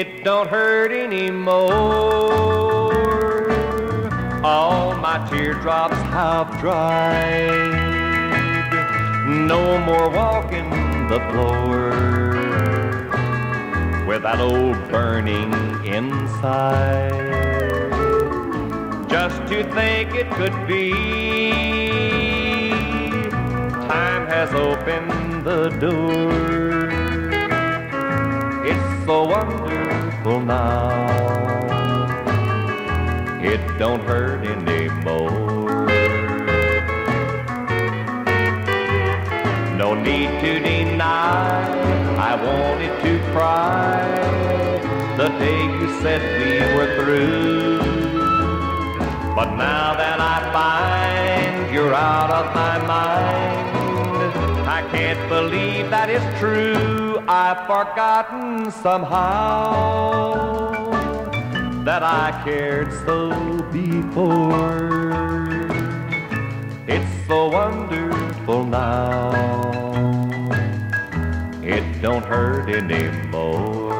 It don't hurt anymore. All my teardrops have dried. No more walking the floor with that old burning inside. Just to think it could be, time has opened the door. It's so wonderful now. It don't hurt anymore. No need to deny, I wanted to cry the day you said we were through. But now that I find you're out of my mind, I can't believe that it's true. I've forgotten somehow that I cared so before. It's so wonderful now. It don't hurt anymore.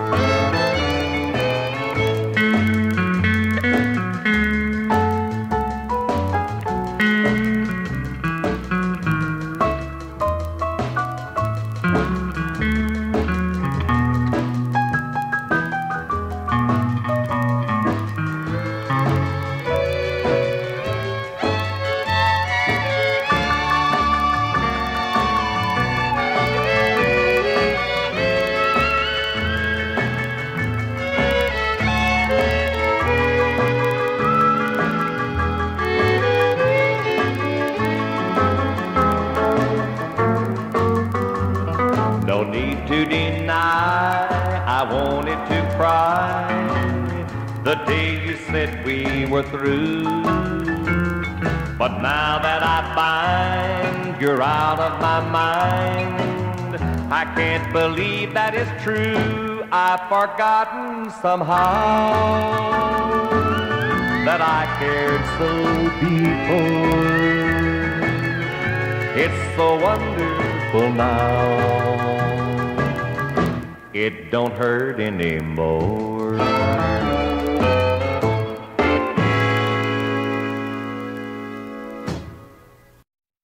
Need to deny, I wanted to cry the day you said we were through. But now that I find you're out of my mind, I can't believe that it's true. I've forgotten somehow that I cared so before. It's so wonderful now. It don't hurt anymore.